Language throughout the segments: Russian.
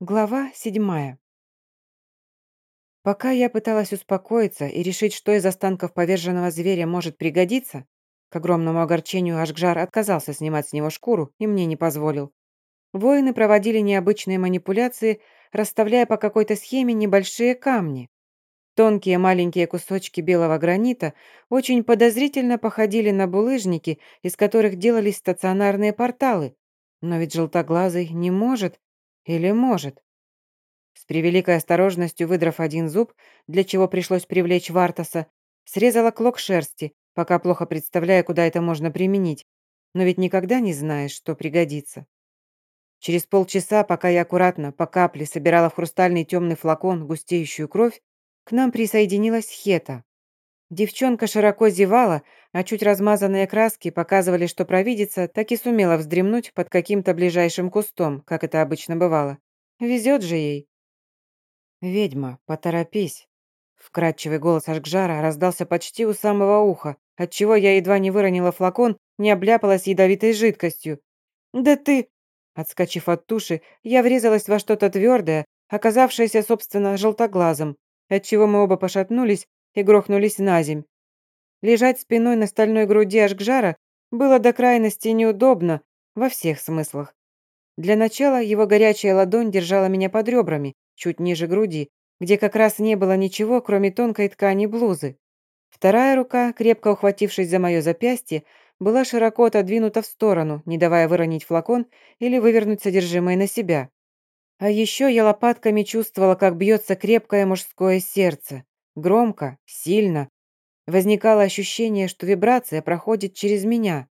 Глава седьмая. Пока я пыталась успокоиться и решить, что из останков поверженного зверя может пригодиться, к огромному огорчению Ашгжар отказался снимать с него шкуру и мне не позволил. Воины проводили необычные манипуляции, расставляя по какой-то схеме небольшие камни. Тонкие маленькие кусочки белого гранита очень подозрительно походили на булыжники, из которых делались стационарные порталы. Но ведь желтоглазый не может или может? С превеликой осторожностью выдрав один зуб, для чего пришлось привлечь Вартаса, срезала клок шерсти, пока плохо представляя, куда это можно применить. Но ведь никогда не знаешь, что пригодится. Через полчаса, пока я аккуратно, по капле, собирала в хрустальный темный флакон густеющую кровь, к нам присоединилась Хета. Девчонка широко зевала, а чуть размазанные краски показывали, что провидица так и сумела вздремнуть под каким-то ближайшим кустом, как это обычно бывало. Везет же ей. «Ведьма, поторопись!» Вкрадчивый голос Ашгжара раздался почти у самого уха, отчего я едва не выронила флакон, не обляпалась ядовитой жидкостью. «Да ты...» Отскочив от туши, я врезалась во что-то твердое, оказавшееся, собственно, желтоглазом, отчего мы оба пошатнулись и грохнулись на земь. Лежать спиной на стальной груди Ашгжара было до крайности неудобно во всех смыслах. Для начала его горячая ладонь держала меня под ребрами, чуть ниже груди, где как раз не было ничего, кроме тонкой ткани блузы. Вторая рука, крепко ухватившись за мое запястье, была широко отодвинута в сторону, не давая выронить флакон или вывернуть содержимое на себя. А еще я лопатками чувствовала, как бьется крепкое мужское сердце. Громко, сильно. Возникало ощущение, что вибрация проходит через меня.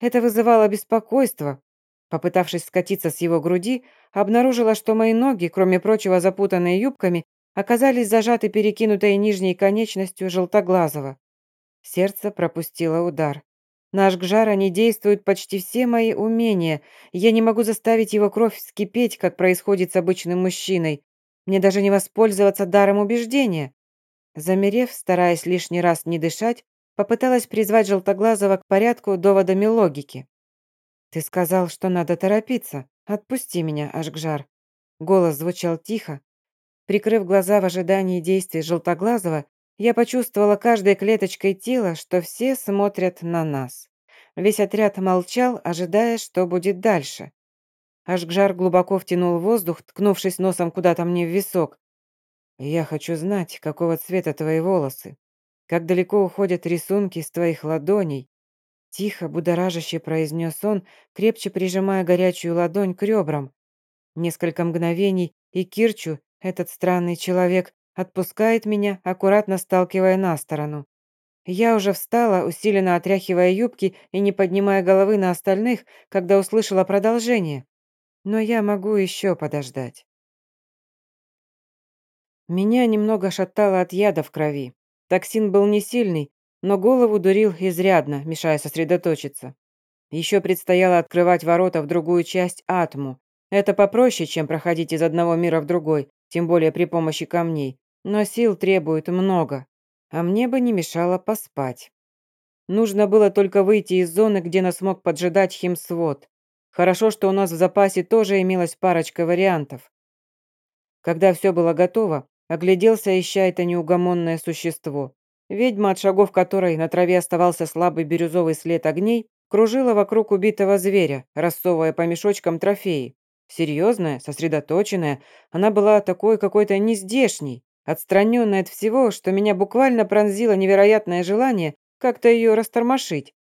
Это вызывало беспокойство. Попытавшись скатиться с его груди, обнаружила, что мои ноги, кроме прочего запутанные юбками, оказались зажаты перекинутой нижней конечностью желтоглазого. Сердце пропустило удар. Наш Гжара не действуют почти все мои умения. Я не могу заставить его кровь вскипеть, как происходит с обычным мужчиной. Мне даже не воспользоваться даром убеждения. Замерев, стараясь лишний раз не дышать, попыталась призвать Желтоглазого к порядку доводами логики. «Ты сказал, что надо торопиться. Отпусти меня, Ашгжар». Голос звучал тихо. Прикрыв глаза в ожидании действий Желтоглазого, я почувствовала каждой клеточкой тела, что все смотрят на нас. Весь отряд молчал, ожидая, что будет дальше. Ашгжар глубоко втянул воздух, ткнувшись носом куда-то мне в висок, я хочу знать, какого цвета твои волосы, как далеко уходят рисунки с твоих ладоней. Тихо, будоражаще произнес он, крепче прижимая горячую ладонь к ребрам. Несколько мгновений, и Кирчу, этот странный человек, отпускает меня, аккуратно сталкивая на сторону. Я уже встала, усиленно отряхивая юбки и не поднимая головы на остальных, когда услышала продолжение. Но я могу еще подождать. Меня немного шатало от яда в крови. Токсин был не сильный, но голову дурил изрядно, мешая сосредоточиться. Еще предстояло открывать ворота в другую часть Атму. Это попроще, чем проходить из одного мира в другой, тем более при помощи камней. Но сил требует много. А мне бы не мешало поспать. Нужно было только выйти из зоны, где нас мог поджидать химсвод. Хорошо, что у нас в запасе тоже имелась парочка вариантов. Когда все было готово, Огляделся, ища это неугомонное существо. Ведьма, от шагов которой на траве оставался слабый бирюзовый след огней, кружила вокруг убитого зверя, рассовывая по мешочкам трофеи. Серьезная, сосредоточенная, она была такой какой-то нездешней, отстраненной от всего, что меня буквально пронзило невероятное желание как-то ее растормошить.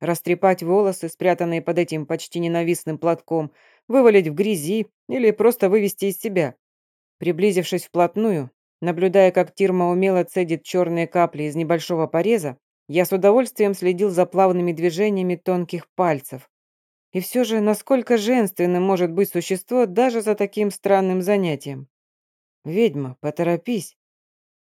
Растрепать волосы, спрятанные под этим почти ненавистным платком, вывалить в грязи или просто вывести из себя. Приблизившись вплотную, наблюдая, как Тирма умело цедит черные капли из небольшого пореза, я с удовольствием следил за плавными движениями тонких пальцев. И все же, насколько женственным может быть существо даже за таким странным занятием? «Ведьма, поторопись!»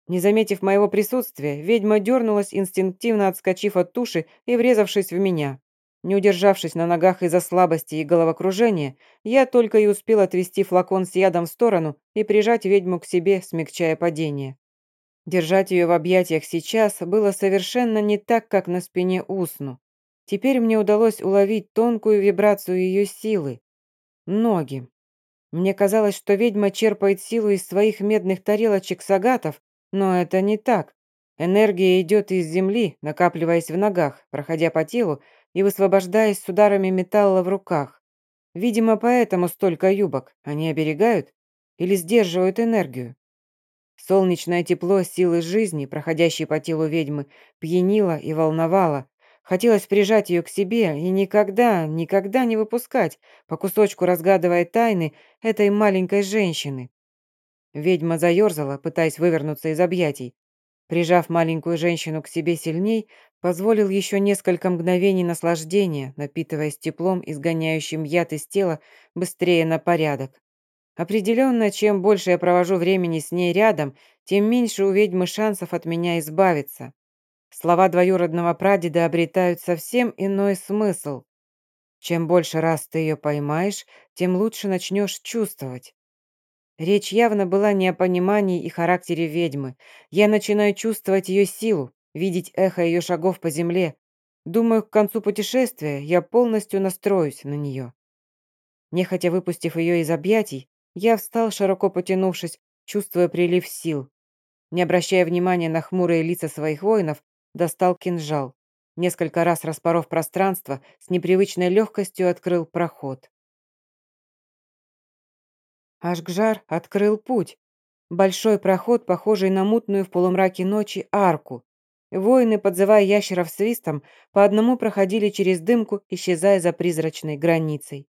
Не заметив моего присутствия, ведьма дернулась, инстинктивно отскочив от туши и врезавшись в меня. Не удержавшись на ногах из-за слабости и головокружения, я только и успел отвести флакон с ядом в сторону и прижать ведьму к себе, смягчая падение. Держать ее в объятиях сейчас было совершенно не так, как на спине усну. Теперь мне удалось уловить тонкую вибрацию ее силы. Ноги. Мне казалось, что ведьма черпает силу из своих медных тарелочек сагатов, но это не так. Энергия идет из земли, накапливаясь в ногах, проходя по телу и высвобождаясь с ударами металла в руках. Видимо, поэтому столько юбок. Они оберегают или сдерживают энергию. Солнечное тепло силы жизни, проходящей по телу ведьмы, пьянило и волновало. Хотелось прижать ее к себе и никогда, никогда не выпускать, по кусочку разгадывая тайны этой маленькой женщины. Ведьма заерзала, пытаясь вывернуться из объятий. Прижав маленькую женщину к себе сильней, позволил еще несколько мгновений наслаждения, напитываясь теплом, изгоняющим яд из тела быстрее на порядок. Определенно, чем больше я провожу времени с ней рядом, тем меньше у ведьмы шансов от меня избавиться. Слова двоюродного прадеда обретают совсем иной смысл. Чем больше раз ты ее поймаешь, тем лучше начнешь чувствовать. Речь явно была не о понимании и характере ведьмы. Я начинаю чувствовать ее силу, видеть эхо ее шагов по земле. Думаю, к концу путешествия я полностью настроюсь на нее. Нехотя выпустив ее из объятий, я встал, широко потянувшись, чувствуя прилив сил. Не обращая внимания на хмурые лица своих воинов, достал кинжал. Несколько раз распоров пространство, с непривычной легкостью открыл проход. Ашгжар открыл путь. Большой проход, похожий на мутную в полумраке ночи арку. Воины, подзывая ящеров свистом, по одному проходили через дымку, исчезая за призрачной границей.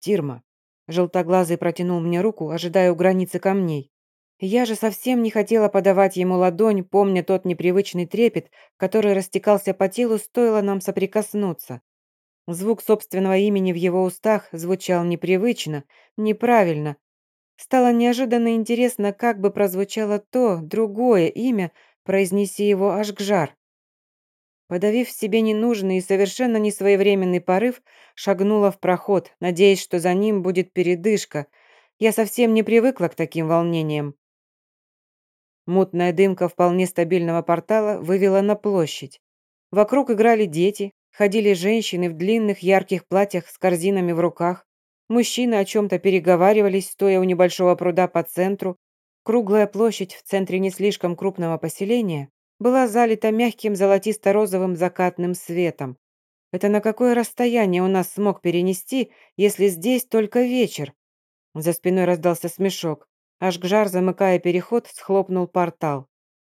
«Тирма!» Желтоглазый протянул мне руку, ожидая у границы камней. Я же совсем не хотела подавать ему ладонь, помня тот непривычный трепет, который растекался по телу, стоило нам соприкоснуться. Звук собственного имени в его устах звучал непривычно, неправильно. Стало неожиданно интересно, как бы прозвучало то, другое имя, произнеси его Ашгжар. Подавив в себе ненужный и совершенно несвоевременный порыв, шагнула в проход, надеясь, что за ним будет передышка. Я совсем не привыкла к таким волнениям. Мутная дымка вполне стабильного портала вывела на площадь. Вокруг играли дети, Ходили женщины в длинных ярких платьях с корзинами в руках. Мужчины о чем-то переговаривались, стоя у небольшого пруда по центру. Круглая площадь в центре не слишком крупного поселения была залита мягким золотисто-розовым закатным светом. Это на какое расстояние у нас смог перенести, если здесь только вечер? За спиной раздался смешок. Ашгжар, замыкая переход, схлопнул портал.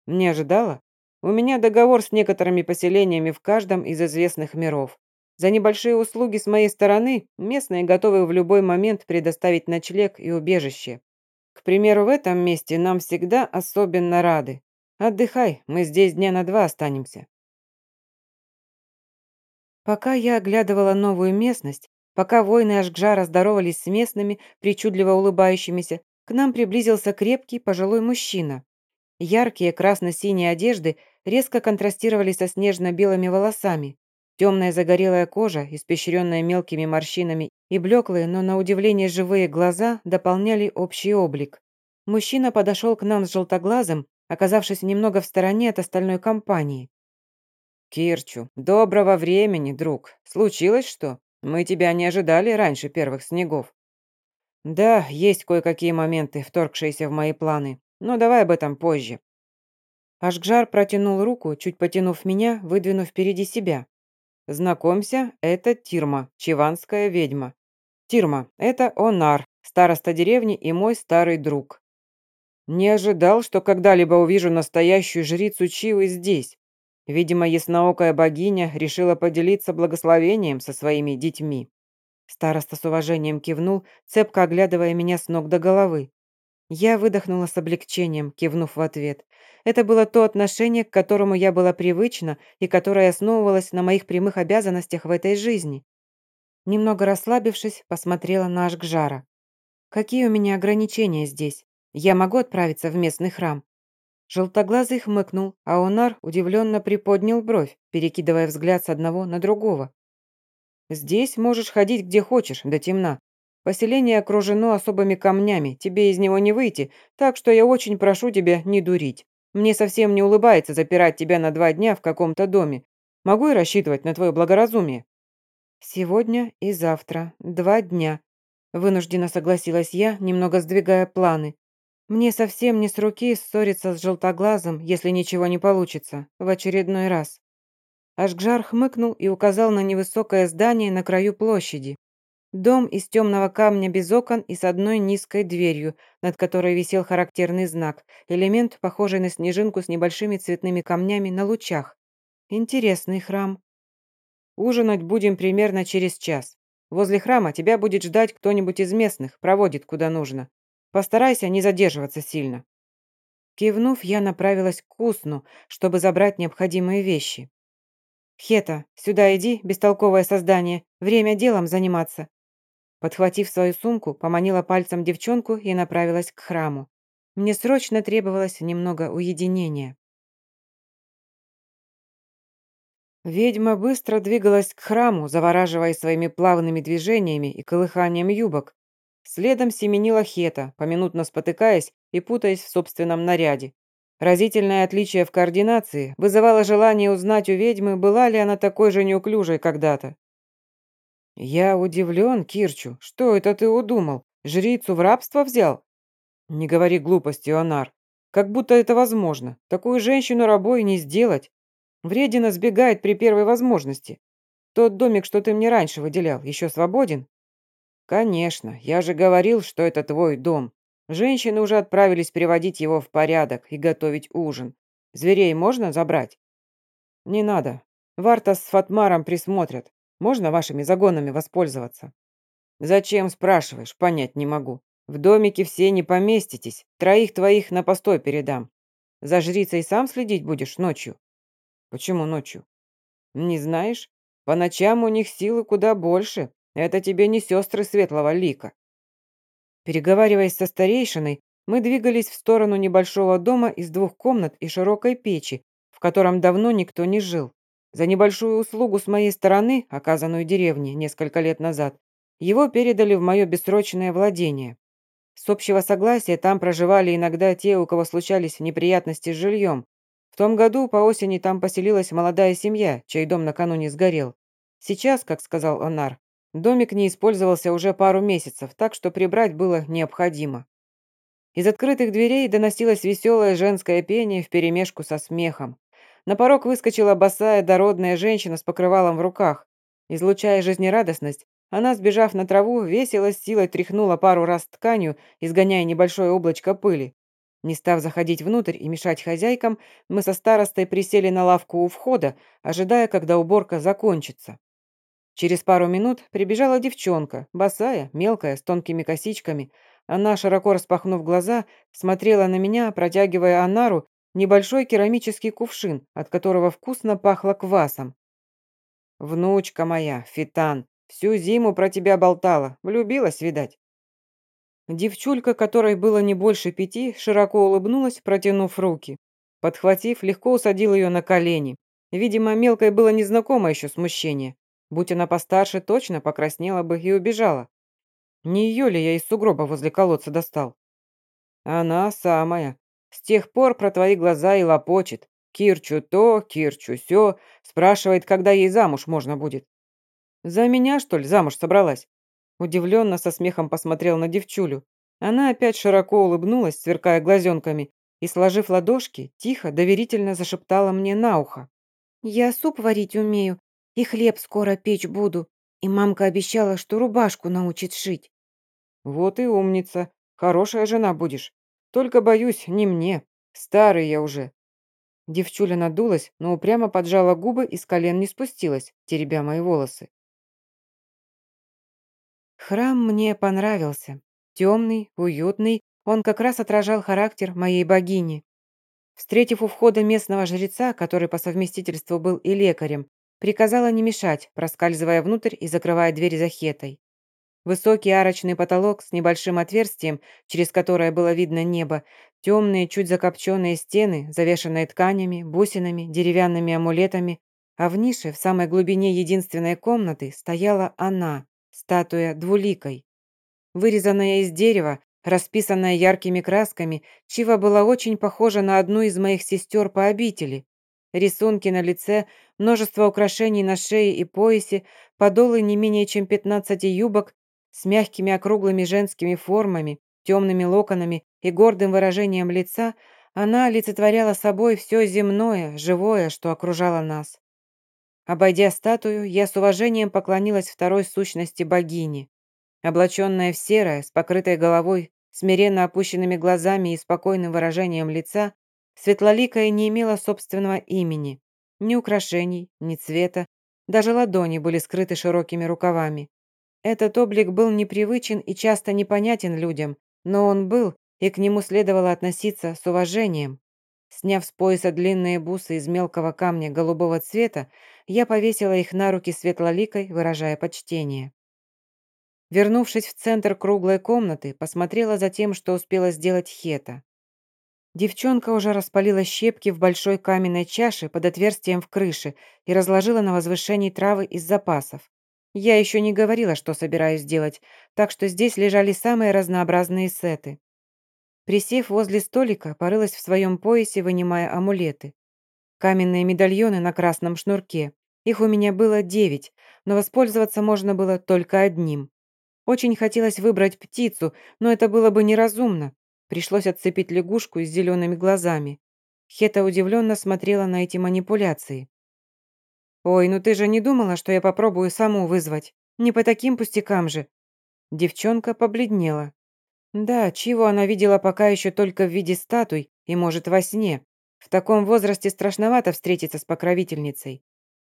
Не ожидала? У меня договор с некоторыми поселениями в каждом из известных миров. За небольшие услуги с моей стороны местные готовы в любой момент предоставить ночлег и убежище. К примеру, в этом месте нам всегда особенно рады. Отдыхай, мы здесь дня на два останемся. Пока я оглядывала новую местность, пока воины Ашгжара здоровались с местными, причудливо улыбающимися, к нам приблизился крепкий пожилой мужчина. Яркие красно-синие одежды резко контрастировали со снежно-белыми волосами. Темная загорелая кожа, испещренная мелкими морщинами, и блеклые, но на удивление живые глаза дополняли общий облик. Мужчина подошел к нам с желтоглазым, оказавшись немного в стороне от остальной компании. «Кирчу, доброго времени, друг. Случилось что? Мы тебя не ожидали раньше первых снегов». «Да, есть кое-какие моменты, вторгшиеся в мои планы, но давай об этом позже. Ашгжар протянул руку, чуть потянув меня, выдвинув впереди себя. «Знакомься, это Тирма, чиванская ведьма. Тирма, это Онар, староста деревни и мой старый друг. Не ожидал, что когда-либо увижу настоящую жрицу Чивы здесь. Видимо, ясноокая богиня решила поделиться благословением со своими детьми». Староста с уважением кивнул, цепко оглядывая меня с ног до головы. Я выдохнула с облегчением, кивнув в ответ. Это было то отношение, к которому я была привычна и которое основывалось на моих прямых обязанностях в этой жизни. Немного расслабившись, посмотрела на Ашгжара. «Какие у меня ограничения здесь? Я могу отправиться в местный храм?» Желтоглазый хмыкнул, а Онар удивленно приподнял бровь, перекидывая взгляд с одного на другого. «Здесь можешь ходить где хочешь, до темна. Поселение окружено особыми камнями, тебе из него не выйти, так что я очень прошу тебя не дурить. Мне совсем не улыбается запирать тебя на два дня в каком-то доме. Могу и рассчитывать на твое благоразумие?» «Сегодня и завтра. Два дня». Вынужденно согласилась я, немного сдвигая планы. Мне совсем не с руки ссориться с желтоглазым, если ничего не получится, в очередной раз. Ашгжар хмыкнул и указал на невысокое здание на краю площади. Дом из темного камня без окон и с одной низкой дверью, над которой висел характерный знак, элемент, похожий на снежинку с небольшими цветными камнями на лучах. Интересный храм. Ужинать будем примерно через час. Возле храма тебя будет ждать кто-нибудь из местных, проводит куда нужно. Постарайся не задерживаться сильно». Кивнув, я направилась к Кусну, чтобы забрать необходимые вещи. «Хета, сюда иди, бестолковое создание, время делом заниматься». Подхватив свою сумку, поманила пальцем девчонку и направилась к храму. Мне срочно требовалось немного уединения. Ведьма быстро двигалась к храму, завораживая своими плавными движениями и колыханием юбок. Следом семенила Хета, поминутно спотыкаясь и путаясь в собственном наряде. Разительное отличие в координации вызывало желание узнать у ведьмы, была ли она такой же неуклюжей когда-то. «Я удивлен, Кирчу. Что это ты удумал? Жрицу в рабство взял?» «Не говори глупости, Онар. Как будто это возможно. Такую женщину рабой не сделать. Вредина сбегает при первой возможности. Тот домик, что ты мне раньше выделял, еще свободен?» «Конечно. Я же говорил, что это твой дом. Женщины уже отправились приводить его в порядок и готовить ужин. Зверей можно забрать?» «Не надо. Варта с Фатмаром присмотрят. Можно вашими загонами воспользоваться?» «Зачем, спрашиваешь? Понять не могу. В домике все не поместитесь. Троих твоих на постой передам. За жрицей сам следить будешь ночью?» Почему ночью? Не знаешь? По ночам у них силы куда больше. Это тебе не сестры светлого лика. Переговариваясь со старейшиной, мы двигались в сторону небольшого дома из двух комнат и широкой печи, в котором давно никто не жил. За небольшую услугу с моей стороны, оказанную деревне несколько лет назад, его передали в мое бессрочное владение. С общего согласия там проживали иногда те, у кого случались неприятности с жильем, в том году по осени там поселилась молодая семья, чей дом накануне сгорел. Сейчас, как сказал Онар, домик не использовался уже пару месяцев, так что прибрать было необходимо. Из открытых дверей доносилось веселое женское пение вперемешку со смехом. На порог выскочила босая дородная женщина с покрывалом в руках. Излучая жизнерадостность, она, сбежав на траву, весело с силой тряхнула пару раз тканью, изгоняя небольшое облачко пыли. Не став заходить внутрь и мешать хозяйкам, мы со старостой присели на лавку у входа, ожидая, когда уборка закончится. Через пару минут прибежала девчонка, босая, мелкая, с тонкими косичками. Она, широко распахнув глаза, смотрела на меня, протягивая Анару небольшой керамический кувшин, от которого вкусно пахло квасом. «Внучка моя, Фитан, всю зиму про тебя болтала, влюбилась, видать». Девчулька, которой было не больше пяти, широко улыбнулась, протянув руки. Подхватив, легко усадил ее на колени. Видимо, мелкой было незнакомо еще смущение. Будь она постарше, точно покраснела бы и убежала. Не ее ли я из сугроба возле колодца достал? Она самая. С тех пор про твои глаза и лопочет. Кирчу то, Кирчу сё. Спрашивает, когда ей замуж можно будет. За меня, что ли, замуж собралась? Удивленно со смехом посмотрел на девчулю. Она опять широко улыбнулась, сверкая глазенками, и, сложив ладошки, тихо, доверительно зашептала мне на ухо. «Я суп варить умею, и хлеб скоро печь буду, и мамка обещала, что рубашку научит шить». «Вот и умница, хорошая жена будешь. Только, боюсь, не мне, старый я уже». Девчуля надулась, но упрямо поджала губы и с колен не спустилась, теребя мои волосы. Храм мне понравился. Темный, уютный, он как раз отражал характер моей богини. Встретив у входа местного жреца, который по совместительству был и лекарем, приказала не мешать, проскальзывая внутрь и закрывая дверь за хетой. Высокий арочный потолок с небольшим отверстием, через которое было видно небо, темные, чуть закопченные стены, завешенные тканями, бусинами, деревянными амулетами, а в нише, в самой глубине единственной комнаты, стояла она, статуя двуликой. Вырезанная из дерева, расписанная яркими красками, Чива была очень похожа на одну из моих сестер по обители. Рисунки на лице, множество украшений на шее и поясе, подолы не менее чем 15 юбок, С мягкими округлыми женскими формами, темными локонами и гордым выражением лица она олицетворяла собой все земное, живое, что окружало нас. Обойдя статую, я с уважением поклонилась второй сущности богини. Облаченная в серое, с покрытой головой, смиренно опущенными глазами и спокойным выражением лица, Светлоликая не имела собственного имени, ни украшений, ни цвета, даже ладони были скрыты широкими рукавами. Этот облик был непривычен и часто непонятен людям, но он был, и к нему следовало относиться с уважением. Сняв с пояса длинные бусы из мелкого камня голубого цвета, я повесила их на руки светлоликой, выражая почтение. Вернувшись в центр круглой комнаты, посмотрела за тем, что успела сделать Хета. Девчонка уже распалила щепки в большой каменной чаше под отверстием в крыше и разложила на возвышении травы из запасов. Я еще не говорила, что собираюсь делать, так что здесь лежали самые разнообразные сеты. Присев возле столика, порылась в своем поясе, вынимая амулеты. Каменные медальоны на красном шнурке. Их у меня было девять, но воспользоваться можно было только одним. Очень хотелось выбрать птицу, но это было бы неразумно. Пришлось отцепить лягушку с зелеными глазами. Хета удивленно смотрела на эти манипуляции. «Ой, ну ты же не думала, что я попробую саму вызвать? Не по таким пустякам же!» Девчонка побледнела. Да, чего она видела пока еще только в виде статуй и, может, во сне. В таком возрасте страшновато встретиться с покровительницей.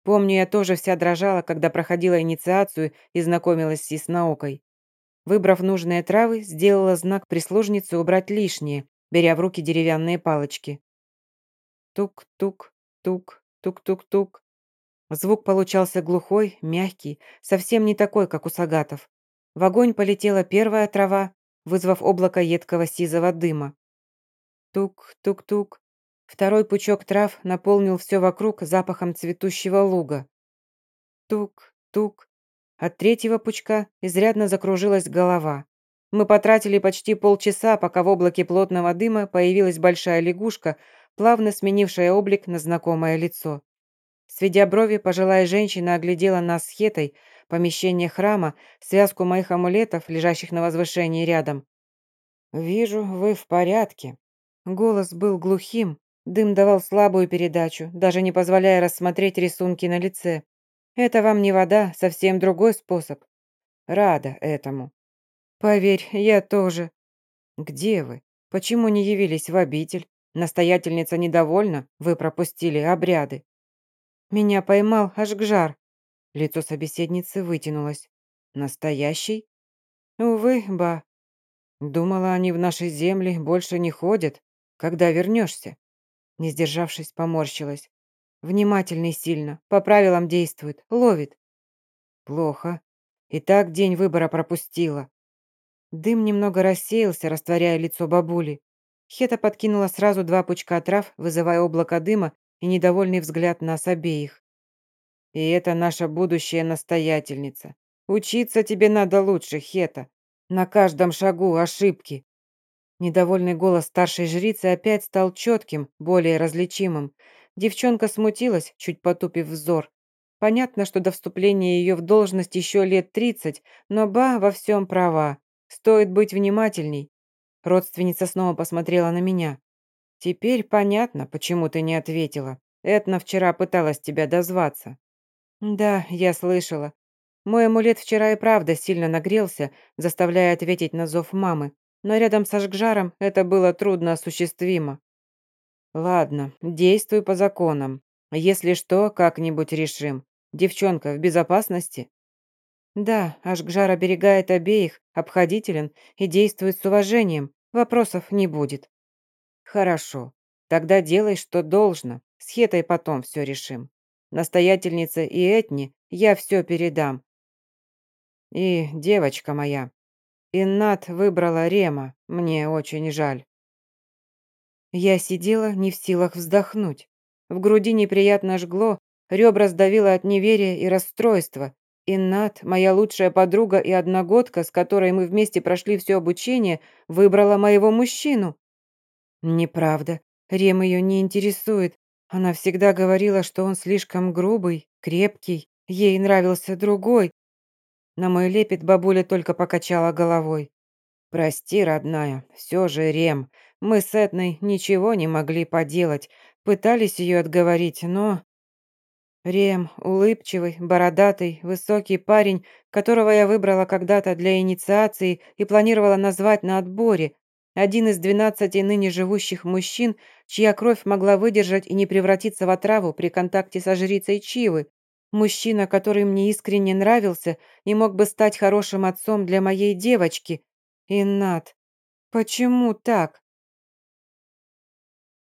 Помню, я тоже вся дрожала, когда проходила инициацию и знакомилась с Ясноокой. Выбрав нужные травы, сделала знак прислужнице убрать лишнее, беря в руки деревянные палочки. Тук-тук, тук, тук-тук-тук. Звук получался глухой, мягкий, совсем не такой, как у сагатов. В огонь полетела первая трава, вызвав облако едкого сизого дыма. Тук-тук-тук. Второй пучок трав наполнил все вокруг запахом цветущего луга. Тук-тук. От третьего пучка изрядно закружилась голова. Мы потратили почти полчаса, пока в облаке плотного дыма появилась большая лягушка, плавно сменившая облик на знакомое лицо. Сведя брови, пожилая женщина оглядела нас с Хетой, помещение храма, связку моих амулетов, лежащих на возвышении рядом. «Вижу, вы в порядке». Голос был глухим, дым давал слабую передачу, даже не позволяя рассмотреть рисунки на лице. «Это вам не вода, совсем другой способ». «Рада этому». «Поверь, я тоже». «Где вы? Почему не явились в обитель? Настоятельница недовольна, вы пропустили обряды». «Меня поймал Ашгжар». Лицо собеседницы вытянулось. «Настоящий?» «Увы, ба. Думала, они в нашей земле больше не ходят. Когда вернешься?» Не сдержавшись, поморщилась. «Внимательный сильно, по правилам действует, ловит». «Плохо. И так день выбора пропустила». Дым немного рассеялся, растворяя лицо бабули. Хета подкинула сразу два пучка трав, вызывая облако дыма и недовольный взгляд нас обеих. «И это наша будущая настоятельница. Учиться тебе надо лучше, Хета. На каждом шагу ошибки». Недовольный голос старшей жрицы опять стал четким, более различимым. Девчонка смутилась, чуть потупив взор. Понятно, что до вступления ее в должность еще лет тридцать, но Ба во всем права. Стоит быть внимательней. Родственница снова посмотрела на меня. «Теперь понятно, почему ты не ответила. Этна вчера пыталась тебя дозваться». «Да, я слышала. Мой амулет вчера и правда сильно нагрелся, заставляя ответить на зов мамы, но рядом с Ашгжаром это было трудно осуществимо». «Ладно, действуй по законам. Если что, как-нибудь решим. Девчонка в безопасности?» «Да, Ашгжар оберегает обеих, обходителен и действует с уважением. Вопросов не будет». «Хорошо. Тогда делай, что должно. С Хетой потом все решим. Настоятельнице и Этни я все передам. И девочка моя. Иннат выбрала Рема. Мне очень жаль». Я сидела не в силах вздохнуть. В груди неприятно жгло, ребра сдавило от неверия и расстройства. Иннат, моя лучшая подруга и одногодка, с которой мы вместе прошли все обучение, выбрала моего мужчину. Неправда. Рем ее не интересует. Она всегда говорила, что он слишком грубый, крепкий. Ей нравился другой. На мой лепет бабуля только покачала головой. «Прости, родная, все же Рем. Мы с Этной ничего не могли поделать. Пытались ее отговорить, но...» Рем, улыбчивый, бородатый, высокий парень, которого я выбрала когда-то для инициации и планировала назвать на отборе, один из двенадцати ныне живущих мужчин, чья кровь могла выдержать и не превратиться в отраву при контакте со жрицей Чивы. Мужчина, который мне искренне нравился и мог бы стать хорошим отцом для моей девочки. Иннат. Почему так?